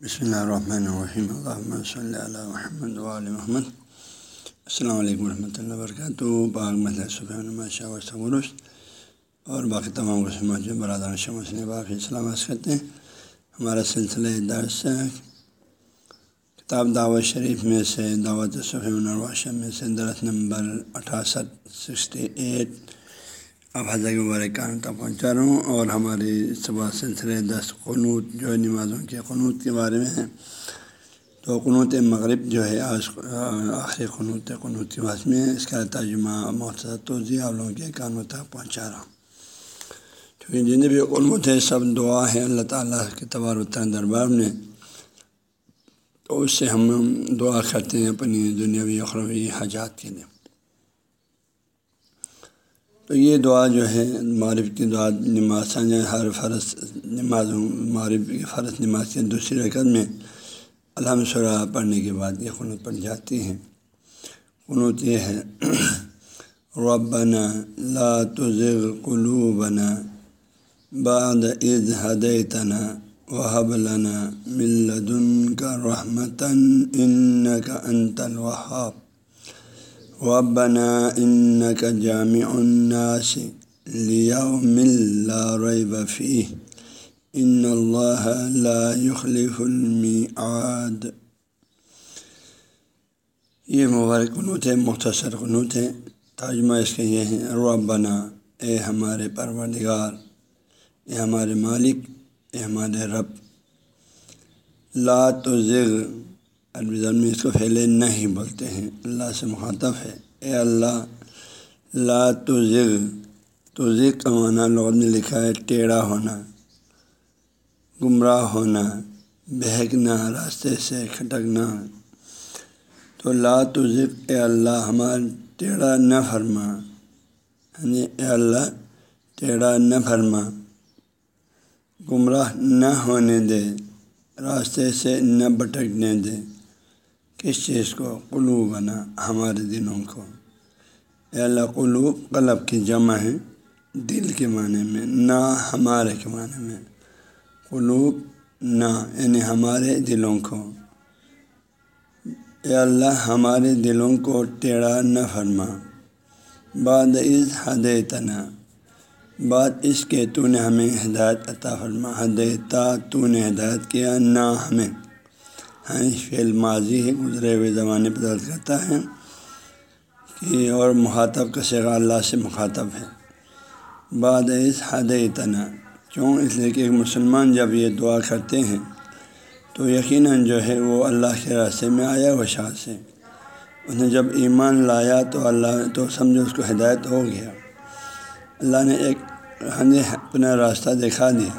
بسم اللہ الرحمن الرحیم الحمۃ صلی اللہ محمد علیہ محمد السلام علیکم ورحمۃ اللہ وبرکاتہ باغ مطلب صبح نما شاہ ورثہ اور باقی تمام قسم برادر شمس باقی سلامت کرتے ہیں ہمارا سلسلہ درس کتاب دعوت شریف میں سے دعوت صفح الرواشہ میں سے درس نمبر اٹھاسٹھ سکسٹی ایٹ اب حضرت مبارکان تک پہنچا رہا ہوں اور ہماری صبح سلسلے دس قنوت جو نمازوں کے قنوت کے بارے میں ہے۔ تو قنوت مغرب جو ہے آج، آخری قنوت قنوت کے بعد میں اس کا ترجمہ مختصر توضیع آپ لوگوں کے کانوں تک پہنچا رہا ہوں۔ کیونکہ جتنے بھی قنوت ہے، سب دعا ہے اللہ تعالیٰ کے تبار و دربار میں۔ تو اس سے ہم دعا کرتے ہیں اپنی دنیاوی اخروی حاجات کے لیے۔ تو یہ دعا جو ہے معرف کی دعا نماز ہر فرض نماز معرف کی فرض نماز کے دوسری رقط میں الحمد سرا پڑھنے کے بعد یہ قنوت پڑھ جاتی ہیں قنوت یہ ہے، ربنا لا تزغ قلوبنا بعد اذ هديتنا وهب لنا من لدنك رحمة إنك أنت الوهاب۔ وبنا ان کا جامع الناس لیوم لا ریب فیہ ان اللہ لا يخلف المیعاد یہ مبارک قنوت ہے، مختصر قنوت ہے۔ ترجمہ اس کے یہ ہیں ربنا، اے ہمارے پروردگار، اے ہمارے مالک، اے ہمارے رب، لا تزغ عربی زبان میں اس کو پھیلے نہیں بولتے ہیں۔ اللہ سے مخاطب ہے۔ اے اللہ، لا تزغ تزغ کا معنی لوگ نے لکھا ہے، ٹیڑھا ہونا، گمراہ ہونا، بہکنا، راستے سے کھٹکنا۔ تو لا تزغ، اے اللہ، ہمارا ٹیڑھا نہ فرما۔ یعنی اے اللہ، ٹیڑھا نہ فرما۔ گمراہ نہ ہونے دے، راستے سے نہ بھٹکنے دے۔ کس چیز کو قلوب بنا ہمارے دلوں کو۔ اے اللہ، قلوب قلب کی جمع ہے دل کے معنی میں، نہ ہمارے کے معنی میں۔ قلوب نہ یعنی ہمارے دلوں کو۔ اے اللہ، ہمارے دلوں کو ٹیڑھا نہ فرما۔ بعد از حد تنا بعد اس کے تو نے ہمیں ہدایت عطا فرما۔ ہدیتا تو نے ہدایت کیا، نہ ہمیں۔ ہاں فعل ماضی ہے، گزرے ہوئے زمانے پہ درد کرتا ہے کہ اور مخاطب کا شیخ اللہ سے مخاطب ہے۔ بعد اس حد تنا کیوں؟ اس لیے کہ ایک مسلمان جب یہ دعا کرتے ہیں تو یقیناً جو ہے وہ اللہ کے راستے میں آیا وہ شاہ سے انہیں جب ایمان لایا تو اللہ تو سمجھو اس کو ہدایت ہو گیا۔ اللہ نے ایک ہمیں اپنا راستہ دکھا دیا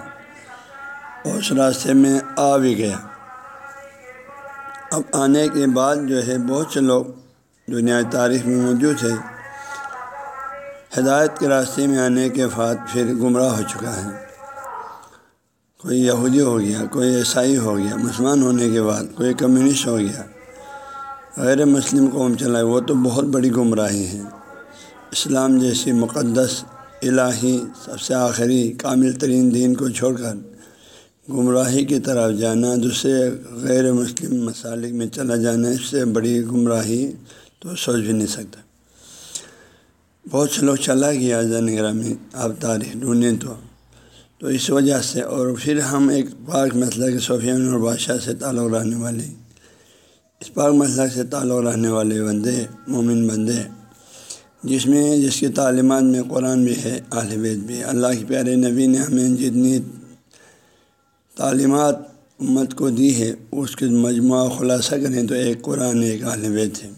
اور اس راستے میں آ بھی گیا۔ اب آنے کے بعد جو ہے بہت سے لوگ دنیا تاریخ میں موجود ہے ہدایت کے راستے میں آنے کے بعد پھر گمراہ ہو چکا ہے۔ کوئی یہودی ہو گیا، کوئی عیسائی ہو گیا، مسلمان ہونے کے بعد کوئی کمیونسٹ ہو گیا، غیر مسلم قوم چلائے وہ تو بہت بڑی گمراہی ہے۔ اسلام جیسی مقدس الہی سب سے آخری کامل ترین دین کو چھوڑ کر گمراہی کی طرف جانا، دوسرے غیر مسلم مسالک میں چلا جانا، اس سے بڑی گمراہی تو سوچ بھی نہیں سکتا۔ بہت سے لوگ چلا گیا زنگرہ میں آپ تاریخ ڈھونڈیں تو۔ تو اس وجہ سے، اور پھر ہم ایک پاک مسئلہ کے صوفیان اور بادشاہ سے تعلق رہنے والے، اس پاک مسئلہ سے تعلق رہنے والے بندے، مومن بندے، جس میں، جس کی تعلیمات میں قرآن بھی ہے، اہل بیت بھی۔ اللہ کے پیارے نبی نے ہمیں جتنی تعلیمات امت کو دی ہے اس کے مجموعہ خلاصہ کریں تو ایک قرآن ایک بیت ہے۔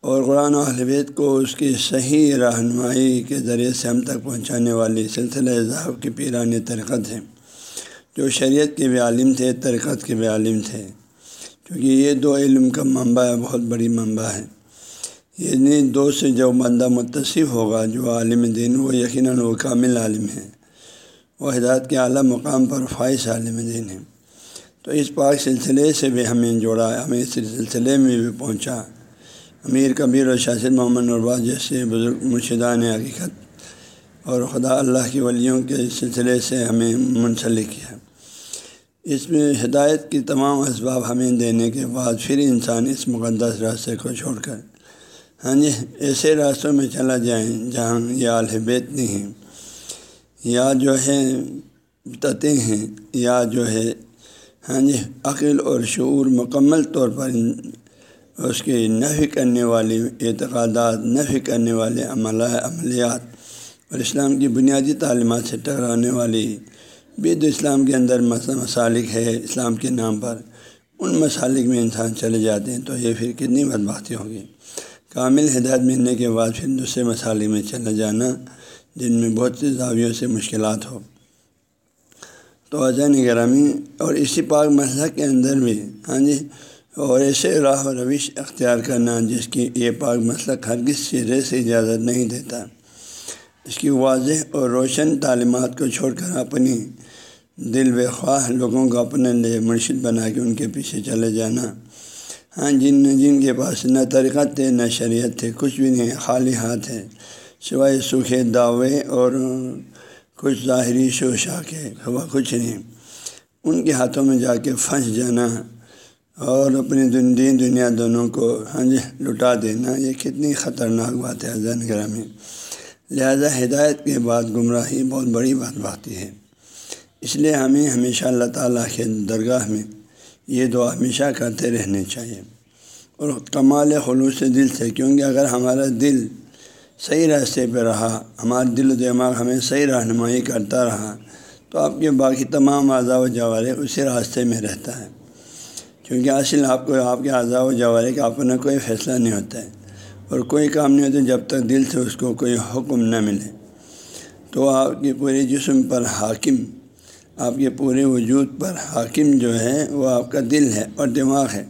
اور قرآن و بیت کو اس کی صحیح رہنمائی کے ذریعے سے ہم تک پہنچانے والی سلسلہ اضاف کی پیران ترکت ہے۔ جو شریعت کے بھی عالم تھے ترکت کے بھی عالم تھے۔ کیونکہ یہ دو علم کا منبع ہے بہت بڑی منبع ہے۔ یعنی دو سے جو بندہ متصف ہوگا، جو عالم دین، وہ یقیناً وہ کامل عالم ہے۔ وہ ہدایت کے اعلیٰ مقام پر فائز عالم دین ہے تو اس پاک سلسلے سے بھی ہمیں جوڑا، ہمیں اس سلسلے میں بھی پہنچا۔ امیر کبیر اور شاشد محمد نرباز جیسے بزرگ مرشدان حقیقت اور خدا اللہ کی ولیوں کے سلسلے سے ہمیں منسلک کیا۔ اس میں ہدایت کی تمام اسباب ہمیں دینے کے بعد پھر انسان اس مقدس راستے کو چھوڑ کر ہاں جی ایسے راستوں میں چلا جائیں جہاں یہ بیت نہیں ہیں۔ یا جو ہے، بتاتے ہیں، یا جو ہے ہاں جی عقل اور شعور مکمل طور پر اس کی نفی کرنے والی اعتقادات نفی کرنے والے عملہ عملیات اور اسلام کی بنیادی تعلیمات سے ٹکرانے والی بید اسلام کے اندر مسالک ہے، اسلام کے نام پر ان مسالک میں انسان چلے جاتے ہیں، تو یہ پھر کتنی بدبختی ہوگی۔ کامل ہدایت ملنے کے بعد پھر دوسرے مسالک میں چلا جانا جن میں بہت سی زاویوں سے مشکلات ہو تو اذان گرامی اور اسی پاک مسئلہ کے اندر بھی ہاں جی اور ایسے راہ و روش اختیار کرنا جس کی یہ پاک مسئلہ ہر کس سرے سے اجازت نہیں دیتا۔ اس کی واضح اور روشن تعلیمات کو چھوڑ کر اپنی دل و خواہ لوگوں کو اپنے لیے مرشد بنا کے ان کے پیچھے چلے جانا۔ ہاں جن جن کے پاس نہ طریقت تھے نہ شریعت تھے کچھ بھی نہیں، خالی ہاتھ ہے۔ سوائے سوکھے دعوے اور کچھ ظاہری شوشا کے ہوا کچھ نہیں۔ ان کے ہاتھوں میں جا کے پھنس جانا اور اپنی دن دین دنیا دونوں کو ہاں جی لٹا دینا، یہ کتنی خطرناک بات ہے زین گرامی لہذا ہدایت کے بعد گمراہی بہت بڑی بات باتی ہے۔ اس لیے ہمیں ہمیشہ اللہ تعالیٰ کے درگاہ میں یہ دعا ہمیشہ کرتے رہنے چاہیے۔ اور کمال خلوص دل سے، کیونکہ اگر ہمارا دل صحیح راستے پہ رہا ہمارا دل و دماغ ہمیں صحیح رہنمائی کرتا رہا، تو آپ کے باقی تمام اعضاء و جوارے اسی راستے میں رہتا ہے۔ کیونکہ اصل آپ کو، آپ کے اعضاء و جوارے کا اپنا کوئی فیصلہ نہیں ہوتا ہے اور کوئی کام نہیں ہوتا جب تک دل سے اس کو کوئی حکم نہ ملے۔ تو آپ کے پورے جسم پر حاکم، آپ کے پورے وجود پر حاکم جو ہے، وہ آپ کا دل ہے اور دماغ ہے۔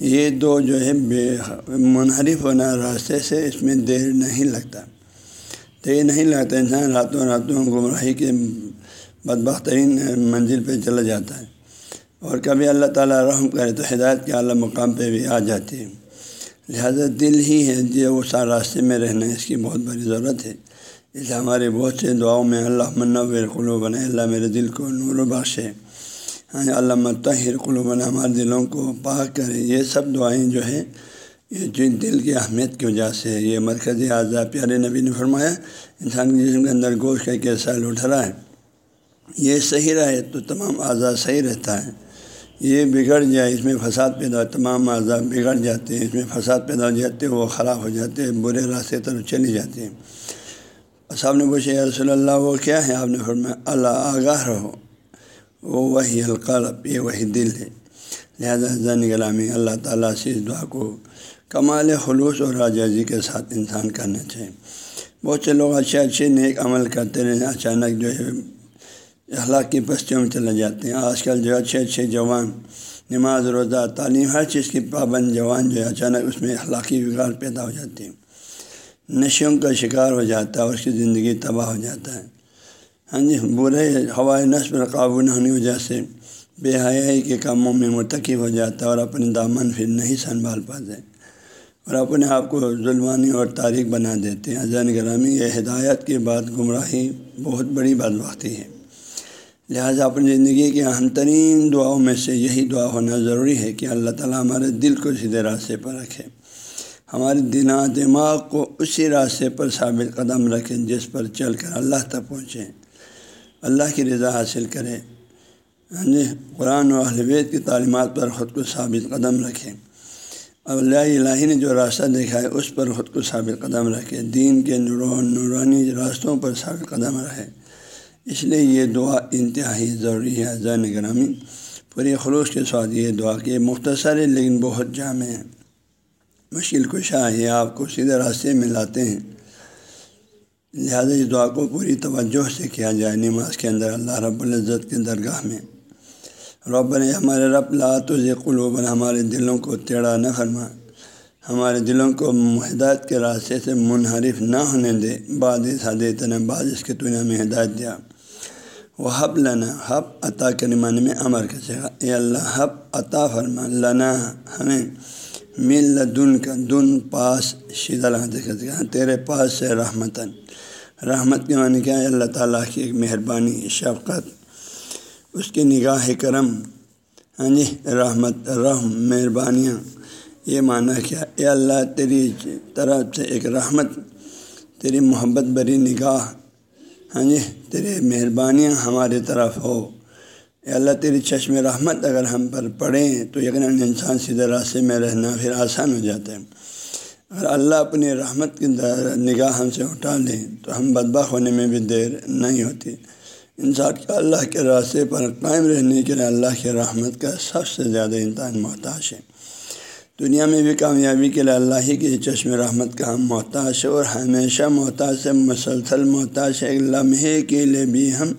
یہ دو جو ہے بے منحرف ہونا راستے سے اس میں دیر نہیں لگتا۔ دیر نہیں لگتا، انسان راتوں راتوں گمراہی کے بدبخترین منزل پہ چلا جاتا ہے۔ اور کبھی اللہ تعالیٰ رحم کرے تو ہدایت کے اعلیٰ مقام پہ بھی آ جاتی ہے۔ لہذا دل ہی ہے جو وہ راستے میں رہنا ہے اس کی بہت بڑی ضرورت ہے۔ اس لیے ہمارے بہت سے دعاؤں میں اللہ منور قلو بنے اللہ میرے دل کو نور و بخشے یعنی علامہ طاہر قلوبنا ہمارے دلوں کو پاک کرے، یہ سب دعائیں جو ہیں، یہ جو دل کی اہمیت کی وجہ سے یہ مرکزی اعضاء پیارے نبی نے فرمایا، انسان کے جسم کے اندر گوشت کا کیسا اٹھ رہا ہے۔ یہ صحیح رہے تو تمام اعضاء صحیح رہتا ہے۔ یہ بگڑ جائے، اس میں فساد پیدا ہو، تمام اعضاء بگڑ جاتے ہیں، اس میں فساد پیدا ہو جاتے ہیں، وہ خراب ہو جاتے ہیں، برے راستے طرف چلی جاتی ہیں۔ صاحب نے پوچھے رسول اللہ، وہ کیا ہے؟ آپ نے فرمایا، اللہ آگاہ رہو۔ وہ وہی القلب، یہ وہی دل ہے۔ لہذا زن غلامی اللہ تعالیٰ سے اس دعا کو کمال خلوص اور راجازی کے ساتھ انسان کرنا چاہیے۔ بہت سے لوگ اچھے اچھے نیک عمل کرتے رہے اچانک جو ہے اخلاق کی بستیوں میں چلے جاتے ہیں۔ آج کل جو اچھے اچھے جوان، نماز، روزہ، تعلیم، ہر چیز کی پابند جوان جو ہے اچانک اس میں اخلاقی بگاڑ پیدا ہو جاتی ہے نشوں کا شکار ہو جاتا ہے اور اس کی زندگی تباہ ہو جاتا ہے۔ ہاں جی برے ہوائے نس پر قابو نہ ہونے کی وجہ سے بے حیائی کے کاموں میں مرتکب ہو جاتا ہے اور اپنے دامن پھر نہیں سنبھال پاتے اور اپنے آپ کو ظلمانی اور تاریخ بنا دیتے ہیں۔ زین گرامی یہ ہدایت کے بعد گمراہی بہت بڑی بات وقتی ہے۔ لہٰذا اپنی زندگی کے اہم ترین دعاؤں میں سے یہی دعا ہونا ضروری ہے کہ اللہ تعالیٰ ہمارے دل کو سیدھے راستے پر رکھے۔ ہمارے دنا دماغ کو اسی راستے پر ثابت قدم رکھیں جس پر چل کر اللہ تک پہنچیں اللہ کی رضا حاصل کرے ہاں جی یعنی قرآن و اہلویت کی تعلیمات پر خود کو ثابت قدم رکھے اللہ الہی نے جو راستہ دیکھا ہے، اس پر خود کو ثابت قدم رکھے دین کے نورانی راستوں پر ثابت قدم رہے اس لیے یہ دعا انتہائی ضروری ہے۔ زین گرامی، پوری خلوص کے ساتھ یہ دعا کہ مختصر ہے لیکن بہت جامع ہے مشکل کشا ہے، آپ کو سیدھے راستے میں لاتے ہیں۔ لہٰذا اس دعا کو پوری توجہ سے کیا جائے، نماز کے اندر اللہ رب العزت کے درگاہ میں۔ رب نے ہمارے رب لات قلوبن ہمارے دلوں کو ٹیڑھا نہ فرما۔ ہمارے دلوں کو ہدایت کے راستے سے منحرف نہ ہونے دے۔ بعد حدیت نے بعض اس کے نے ہمیں ہدایت دیا۔ وہ حب لنا حب عطا کے نمانے میں امر کے گا اے اللہ حب عطا فرما، لنا، ہمیں مل دن کا دن پاس شیدہ ہاں گا ہاں، تیرے پاس سے رحمتاً۔ رحمت کے معنی کیا ہے؟ اللہ تعالیٰ کی ایک مہربانی، شفقت، اس کی نگاہ کرم۔ ہاں جی رحمت، رحم، مہربانیاں۔ یہ معنی کیا؟ اے اللہ، تیری طرف سے ایک رحمت، تیری محبت بری نگاہ۔ ہاں جی تیری مہربانیاں ہماری طرف ہو۔ اے اللہ تیری چشم رحمت اگر ہم پر پڑھیں تو یقیناً انسان سیدھے راستے میں رہنا پھر آسان ہو جاتا ہے۔ اگر اللہ اپنی رحمت کی نگاہ ہم سے اٹھا لیں تو ہم بدبخ ہونے میں بھی دیر نہیں ہوتی۔ انسان کا اللہ کے راستے پر قائم رہنے کے لیے اللہ کی رحمت کا سب سے زیادہ انسان محتاج ہے۔ دنیا میں بھی کامیابی کے لیے اللہ ہی کی چشم رحمت کا ہم محتاج ہے اور ہمیشہ محتاج سے مسلسل محتاج ہے ایک لمحے کے لیے بھی ہم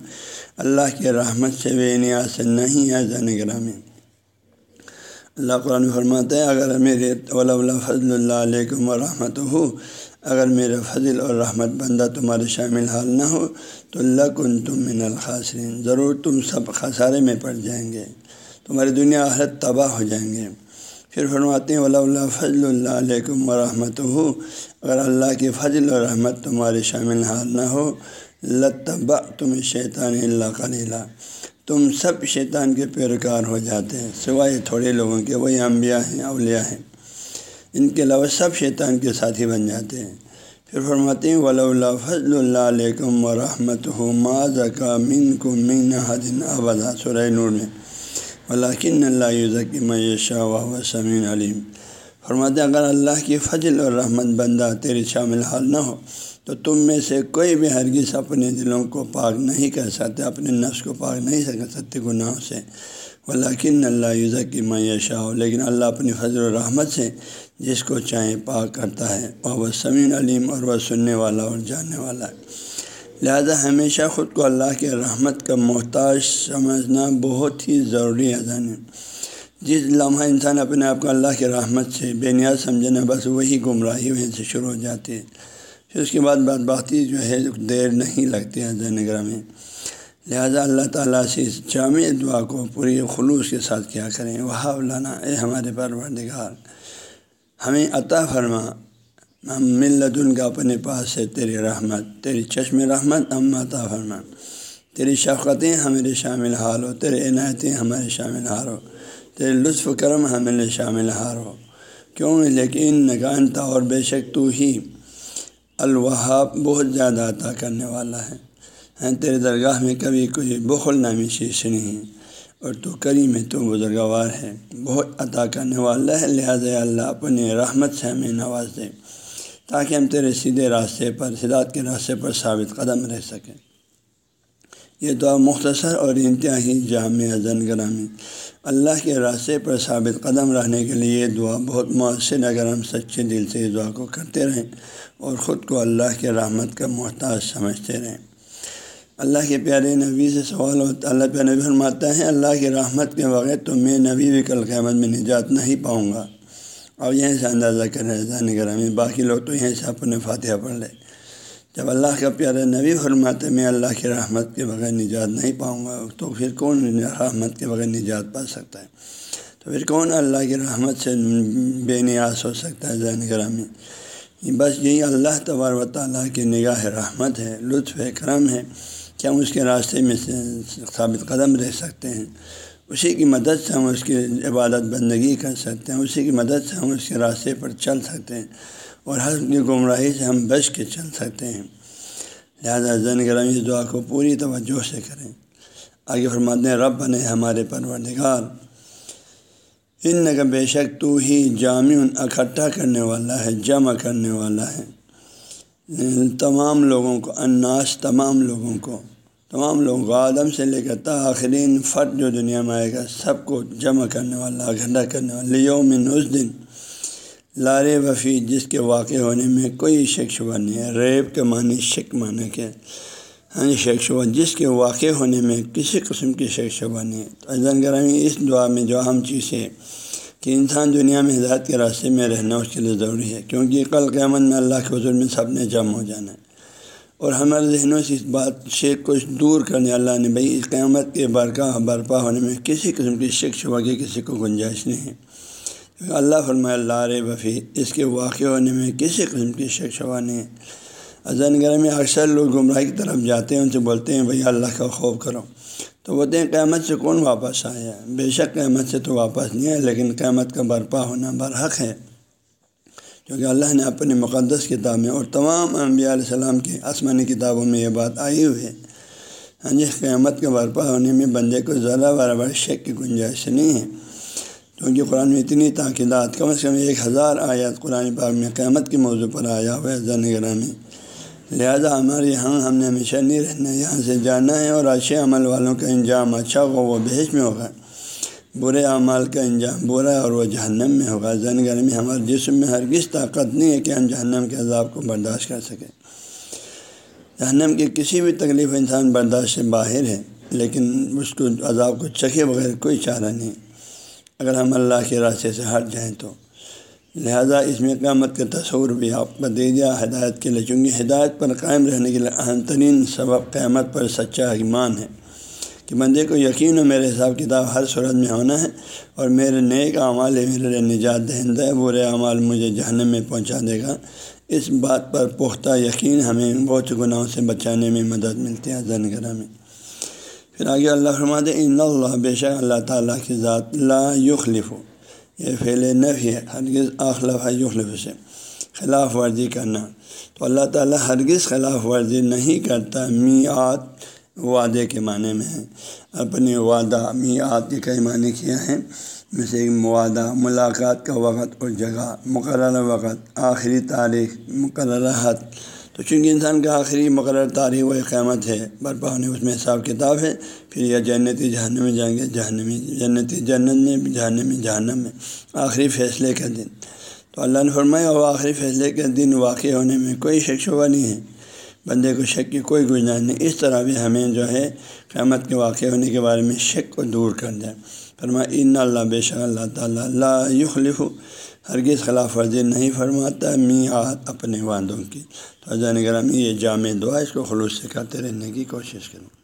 اللہ کی رحمت سے بے نیاز سے نہیں ہے زین گرامی۔ اللہ قرآن فرماتا ہے، اگر میرے ولا فضل اللہ علیکم و رحمت ہو اگر میرا فضل اور رحمت بندہ تمہارے شامل حال نہ ہو، تو اللہ کن تم من الخاصرین ضرور تم سب خسارے میں پڑ جائیں گے، تمہاری دنیا حرت تباہ ہو جائیں گے۔ پھر فرماتے ہیں ولا اللہ فضل اللہ علیکم و رحمت ہو اگر اللہ کی فضل و رحمت تمہارے شامل حال نہ ہو لتبا تم شیطان اللہ کلیلہ تم سب شیطان کے پیروکار ہو جاتے ہیں، سوائے تھوڑے لوگوں کے، وہی انبیاء ہیں، اولیاء ہیں۔ ان کے علاوہ سب شیطان کے ساتھی بن جاتے ہیں۔ پھر فرماتے ہیں ولا اللہ فضل اللہ علیکم و رحمت ہو ما زکا مین کو مین حدن آبادا سرائے نور میں ولاکن اللہ ذکی میشا و سمین علیم فرماتے ہیں، اگر اللہ کی فضل اور رحمت بندہ تیری شامل حال نہ ہو تو تم میں سے کوئی بھی ہرگز اپنے دلوں کو پاک نہیں کر سکتے اپنے نفس کو پاک نہیں کر سکتے گناہوں سے۔ ولاکن اللہ یوزا کی میشا ہو لیکن اللہ اپنی فضل و رحمت سے جس کو چاہیں پاک کرتا ہے۔ اور وہ سمین علیم اور وہ سننے والا اور جاننے والا ہے۔ لہذا ہمیشہ خود کو اللہ کے رحمت کا محتاج سمجھنا بہت ہی ضروری ہے۔ جانے جس لمحہ انسان اپنے آپ کو اللہ کے رحمت سے بے نیاز سمجھنا بس وہی گمراہی وہیں سے شروع ہو جاتی ہے۔ پھر اس کے بعد بات باتی جو ہے، دیر نہیں لگتی ہے نگر میں۔ لہذا اللہ تعالیٰ سے اس جامع دعا کو پوری خلوص کے ساتھ کیا کریں۔ وہ لانا اے ہمارے پروردگار، ہمیں عطا فرما۔ ہم ملت ان کا اپنے پاس سے تیری رحمت، تیری چشم رحمت ہم عطا فرما۔ تیری شفقتیں ہمارے شامل حال ہو، تیرے عنایتیں ہمارے شامل ہار ہو۔ تیرے لطف کرم ہمارے شامل ہار ہو۔ کیوں؟ لیکن نگانتا اور بے شک تو ہی الوہاب بہت زیادہ عطا کرنے والا ہے۔ ہاں، تیرے درگاہ میں کبھی کوئی بخل نامی شیش نہیں اور تو کریم میں تو بزرگوار ہے۔ بہت عطا کرنے والا ہے، لہٰذا اللہ اپنے رحمت سے ہمیں نواز دے تاکہ ہم تیرے سیدھے راستے پر سدات کے راستے پر ثابت قدم رہ سکیں۔ یہ دعا مختصر اور انتہائی جامع زن گرامی۔ اللہ کے راستے پر ثابت قدم رہنے کے لیے یہ دعا بہت مؤثر اگر ہم سچے دل سے اس دعا کو کرتے رہیں اور خود کو اللہ کے رحمت کا محتاج سمجھتے رہیں۔ اللہ کے پیارے نبی سے سوال ہوتا اللہ پیارے نبی فرماتا ہے، اللہ کی رحمت کے بغیر تو میں نبی بھی کل قیامت میں نجات نہیں پاؤں گا۔ اور یہیں سے اندازہ کریں رضان گرامی، باقی لوگ تو یہیں سے اپنے فاتحہ پڑھ لیں۔ جب اللہ کا پیارے نبی فرماتے میں اللہ کی رحمت کے بغیر نجات نہیں پاؤں گا، تو پھر کون رحمت کے بغیر نجات پا سکتا ہے؟ تو پھر کون اللہ کی رحمت سے بے نیاز ہو سکتا ہے زین گرامی؟ بس یہی اللہ تبار و تعالیٰ کی نگاہ رحمت ہے، لطف ہے، کرم ہے کہ ہم اس کے راستے میں سے ثابت قدم رہ سکتے ہیں۔ اسی کی مدد سے ہم اس کی عبادت بندگی کر سکتے ہیں، اسی کی مدد سے ہم اس کے راستے پر چل سکتے ہیں۔ اور ہر کی گمراہی سے ہم بچ کے چل سکتے ہیں۔ لہٰذا زن گرم اس دعا کو پوری توجہ سے کریں۔ آگے فرماتے ہیں رب بنے ہمارے پروردگار ان کا بے شک تو ہی جامع اکٹھا کرنے والا ہے، جمع کرنے والا ہے۔ تمام لوگوں کو اناس تمام لوگوں کو، تمام لوگوں کو، آدم سے لے کر تاخرین، فرد جو دنیا میں آئے گا، سب کو جمع کرنے والا، اکٹھا کرنے والا یومن اس دن لار وفی جس کے واقع ہونے میں کوئی شک شبہ نہیں ہے۔ ریب کے معنی شک معنی کے۔ ہاں جی شیخ شبہ جس کے واقع ہونے میں کسی قسم کی شیخ شبہ نہیں۔ تو گرامی اس دعا میں جو اہم چیز ہے کہ انسان دنیا میں ہدایت کے راستے میں رہنا اس کے لیے ضروری ہے، کیونکہ کل قیامت میں اللہ کے حضور میں سب نے جمع ہو جانا ہے۔ اور ہمارے ذہنوں سے اس بات سے کچھ دور کرنے اللہ نے بھائی اس قیامت کے برقع برپا ہونے میں کسی قسم کی شک شبہ کی کسی کو گنجائش نہیں ہے۔ اللہ فرماء اللہ رے وفی اس کے واقع ہونے میں کسی قسم کی شک شبہ نہیں ہے۔ اذن گرہ میں اکثر لوگ گمراہی کی طرف جاتے ہیں، ان سے بولتے ہیں، بھائی، اللہ کا خوف کرو۔ تو وہ دیں قیامت سے کون واپس آیا بے شک قیامت سے تو واپس نہیں ہے لیکن قیامت کا برپا ہونا برحق ہے۔ کیونکہ اللہ نے اپنی مقدس کتاب میں اور تمام انبیاء علیہ السلام کی آسمانی کتابوں میں یہ بات آئی ہوئی ہے۔ ہاں جی قیامت کے برپا ہونے میں بندے کو ذرا برابر شک کی گنجائش نہیں ہے۔ کیونکہ قرآن میں اتنی تاکیدات، کم از کم ایک ہزار آیات قرآن پاک میں قیامت کے موضوع پر آیا ہوا ہے زن گرامی لہذا ہمارے یہاں ہم نے ہمیشہ نہیں رہنا، یہاں سے جانا ہے اور اچھے عمل والوں کا انجام اچھا ہو وہ بحث میں ہوگا۔ برے اعمال کا انجام برا اور وہ جہنم میں ہوگا۔ زن گرمی ہمارے جسم میں ہرگز طاقت نہیں ہے کہ ہم جہنم کے عذاب کو برداشت کر سکیں۔ جہنم کی کسی بھی تکلیف انسان برداشت سے باہر ہے، لیکن اس کو عذاب کو چکے بغیر کوئی چارہ نہیں۔ اگر ہم اللہ کے راستے سے ہٹ جائیں تو۔ لہذا اس میں قیامت کا تصور بھی آپ کو دے دیا، ہدایت کے لیے، چونکہ ہدایت پر قائم رہنے کے لیے اہم ترین سبب قیامت پر سچا ایمان ہے۔ کہ بندے کو یقین ہو میرے حساب کتاب ہر صورت میں ہونا ہے اور میرے نیک اعمال ہے میرے نجات دہندہ ہے، برے اعمال مجھے جہنم میں پہنچا دے گا۔ اس بات پر پختہ یقین ہمیں بہت گناہوں سے بچانے میں مدد ملتی ہے۔ زن گرہ میں پھر آگے اللہ فرماد ان اللہ، بے شک اللہ تعالیٰ کی ذات لا یخلف۔ یہ فعل نفی ہے، ہرگز آخلف ہے یخلف سے خلاف ورزی کرنا۔ تو اللہ تعالیٰ ہرگز خلاف ورزی نہیں کرتا میعات وعدے کے معنی میں ہے۔ اپنے وعدہ میعات کے کئی معنی کیا ہیں؟ جیسے وعدہ، ملاقات کا وقت اور جگہ، مقررہ وقت، آخری تاریخ، مقررہ حد۔ تو چونکہ انسان کا آخری مقرر تاریخ و قیامت ہے، برپا ہونے اس میں حساب کتاب ہے، پھر یہ جنتی جہنم میں جائیں گے، جہنمی، جنتی جنت میں جہنمی جہنم میں، آخری فیصلے کا دن۔ تو اللہ نے فرمایا اور آخری فیصلے کے دن واقع ہونے میں کوئی شک شبہ نہیں ہے، بندے کو شک کی کوئی گنجائش نہیں۔ اس طرح بھی ہمیں جو ہے قیامت کے واقع ہونے کے بارے میں شک کو دور کر دیں۔ فرما ان اللہ، بے شک اللہ تعالیٰ اللہ یخلف ہرگز خلاف ورزی نہیں فرماتا میعاد اپنے وعدوں کی۔ تو جان گرامی، یہ جامع دعا اس کو خلوص سے کرتے رہنے کی کوشش کروں